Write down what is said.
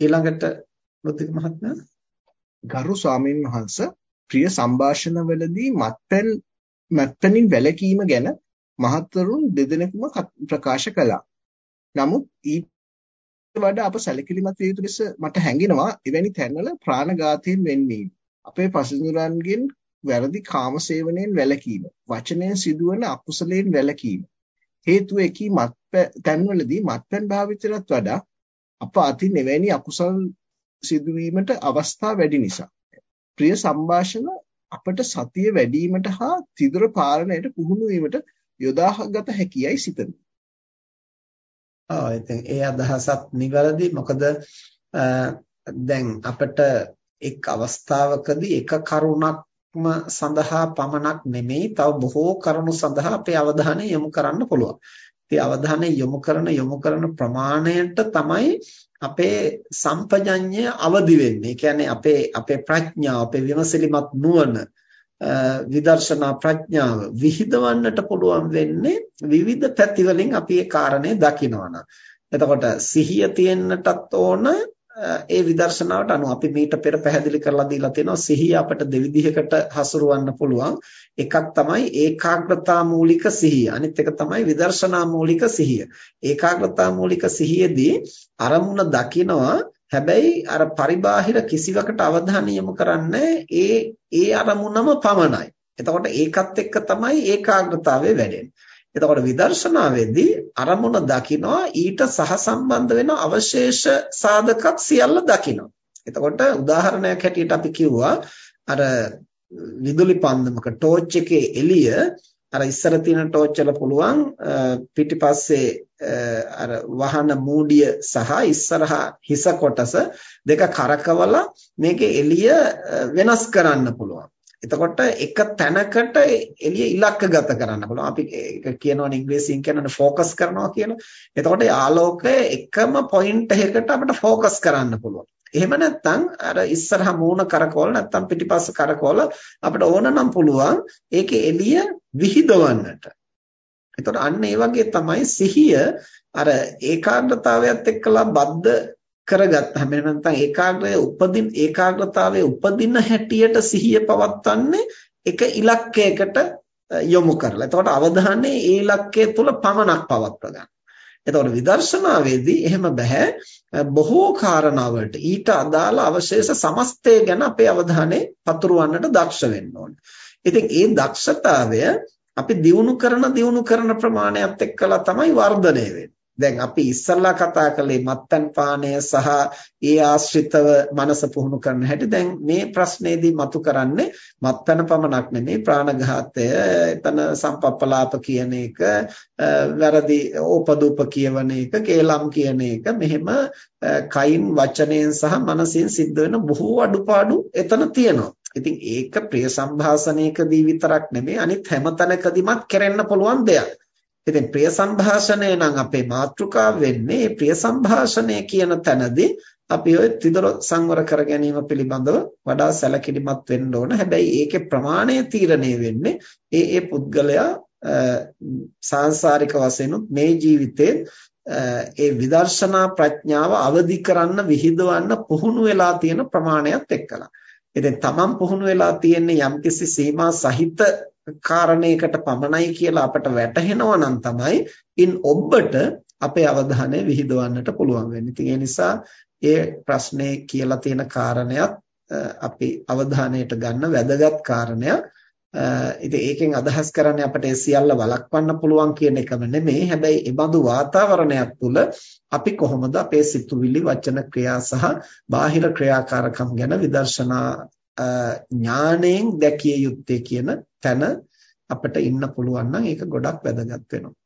ඊළඟට බුද්ධික මහත්මයා ගරු ස්වාමීන් වහන්ස ප්‍රිය සංഭാෂණවලදී මත්පැන් මත්පැනින් වැළකීම ගැන මහත්වරුන් දෙදෙනෙකුම ප්‍රකාශ කළා. නමුත් ඊට වඩා අප සැලකිලිමත් විය යුතු ලෙස මට හැඟෙනවා එවැනි තැන්වල ප්‍රාණඝාතයෙන් වෙන්වීම. අපේ පසිඳුරන්ගෙන් වැරදි කාමසේවනයෙන් වැළකීම, වචනයෙන් සිදුවන අකුසලයෙන් වැළකීම. හේතුව එකී මත් තැන්වලදී මත්පැන් භාවිතයටත් වඩා අප අතින් එවැනි අකුසල් සිදුවීමට අවස්ථා වැඩි නිසා. ප්‍රිය සංഭാෂණ අපට සතිය වැඩිවීමට හා තිදුර පාලනයට පුහුණු වීමට යොදාගත හැකියයි සිතමි. ආ ඉතින් ඒ අදහසත් නිවැරදි මොකද දැන් අපිට එක් අවස්ථාවකදී එක කරුණක්ම සඳහා පමණක් නෙමෙයි තව බොහෝ කරුණු සඳහා අපේ අවධානය යොමු කරන්න පුළුවන්. ඉතින් අවධානය යොමු කරන යොමු කරන ප්‍රමාණයට තමයි අපේ සම්පජඤ්ඤය අවදි වෙන්නේ. කියන්නේ අපේ අපේ ප්‍රඥාව, අපේ විමසිලිමත් නුවණ, විදර්ශනා ප්‍රඥාව විහිදවන්නට පුළුවන් වෙන්නේ විවිධ පැති වලින් අපි ඒ කාරණේ දකිනවනම්. එතකොට සිහිය තියෙන්නටත් ඕන ඒ විදර්ශනාවට අනුව අපි මීට පෙර පැහැදිලි කරලා දීලා තියෙනවා සිහිය අපිට දෙවිධයකට හසුරවන්න පුළුවන්. එකක් තමයි ඒකාග්‍රතා මූලික සිහිය. අනිත් එක තමයි විදර්ශනා මූලික සිහිය. ඒකාග්‍රතා මූලික සිහියේදී අරමුණ දකිනවා. හැබැයි අර පරිබාහිර කිසිවකට අවධානය යොමු කරන්නේ ඒ ඒ අරමුණම පමණයි. එතකොට ඒකත් එක්ක තමයි ඒකාග්‍රතාවය වැඩෙන්නේ. එතකොට විදර්ශනාවේදී අරමුණ දකිනවා ඊට සහසම්බන්ධ වෙන අවශේෂ සාධකත් සියල්ල දකිනවා. එතකොට උදාහරණයක් හැටියට අපි කිව්වා අර විදුලි පන්දමක ටෝච් එකේ එළිය අර ඉස්සර තියෙන ටෝච් වල පුළුවන් පිටිපස්සේ අර වහන මූඩිය සහ ඉස්සරහා හිස කොටස දෙක කරකවලා මේකේ එළිය වෙනස් කරන්න පුළුවන්. එතකොට එක තැනකට එළිය ඉලක්කගත කරන්න පුළුවන්. අපි ඒක කියනවනේ ඉංග්‍රීසියෙන් කියනවනේ ફોકસ කරනවා කියලා. එතකොට ආලෝකය එකම පොයින්ට් එකකට අපිට ફોકસ කරන්න පුළුවන්. එහෙම නැත්නම් අර ඉස්සරහා මූණ කරකවල නැත්නම් පිටිපස්ස කරකවල අපිට ඕන නම් පුළුවන් ඒකේ එළිය විහිදවන්නට. එතකොට අන්න ඒ වගේ තමයි සිහිය අර ඒකාග්‍රතාවයත් එක්කලා බද්ධ කරගත්තාම එහෙම නැත්නම් ඒකාග්‍රය උපදින් ඒකාග්‍රතාවයේ උපදින හැටියට සිහිය පවත්වන්නේ එක ඉලක්කයකට යොමු කරලා. එතකොට අවධානය ඒ ඉලක්කය තුල පමණක් පවත්ව ගන්න. එතකොට විදර්ශනාවේදී එහෙම බෑ බොහෝ කාරණාවලට ඊට අදාළ අවශේෂ සමස්තය ගැන අපේ අවධානය පතුරවන්නට දක්ෂ වෙන්න ඕනේ. ඉතින් ඒ දක්ෂතාවය අපි දියුණු කරන දියුණු කරන ප්‍රමාණයත් එක්කලා තමයි වර්ධනය වෙන්නේ. දැන් අපි ඉස්සල්ලා කතා කළේ මත්පැන් පානය සහ ඒ ආශ්‍රිතව මනස පුහුණු කරන හැටි. දැන් මේ ප්‍රශ්නේදී මතු කරන්නේ මත්පැන පමණක් නෙමෙයි ප්‍රාණඝාතය එතන සම්පප්පලාප කියන එක වැරදි ඕපදූප කියවන එක කේලම් කියන එක. මෙහෙම කයින් වචනයෙන් සහ මනසින් සිද්ධ වෙන බොහෝ අඩුපාඩු එතන තියෙනවා. ඉතින් ඒක ප්‍රිය සංഭാෂණයකදී විතරක් නෙමෙයි අනිත් හැම තැනකදීමත් කරෙන්න පුළුවන් දෙයක්. ඉතින් ප්‍රිය සංഭാෂණය නම් අපේ මාතෘකාව වෙන්නේ ප්‍රිය සංഭാෂණය කියන තැනදී අපි ඔය තිදර සංවර කර ගැනීම පිළිබඳව වඩා සැලකිලිමත් වෙන්න ඕන. හැබැයි ඒකේ ප්‍රමාණය තීරණය වෙන්නේ ඒ ඒ පුද්ගලයා සාංශාරික වශයෙන් මේ ජීවිතේ ඒ විදර්ශනා ප්‍රඥාව අවදි කරන්න විහිදවන්න පුහුණු වෙලා තියෙන ප්‍රමාණයත් එක්කලා. ඉතින් තමන් පුහුණු වෙලා තියෙන්නේ යම්කිසි සීමා සහිත කාරණයකට පමණයි කියලා අපට වැටහෙනවා නම් තමයි ඉන් ඔබට අපේ අවධානය විහිදවන්නට පුළුවන් වෙන්නේ. ඉතින් ඒ නිසා ඒ ප්‍රශ්නේ කියලා තියෙන කාරණයක් අපි අවධානයට ගන්න වැදගත් කාරණයක්. ඉතින් ඒකෙන් අදහස් කරන්නේ අපිට ඒ සියල්ල වළක්වන්න පුළුවන් කියන එකම නෙමෙයි. හැබැයි ඒ බඳු වාතාවරණයක් තුළ අපි කොහොමද අපේ සිතුවිලි, වචන, ක්‍රියා සහ බාහිර ක්‍රියාකාරකම් ගැන විදර්ශනා ඥාණයෙන් දැකිය යුත්තේ කියන තැන අපිට ඉන්න පුළුවන් නම් ඒක ගොඩක් වැදගත් වෙනවා.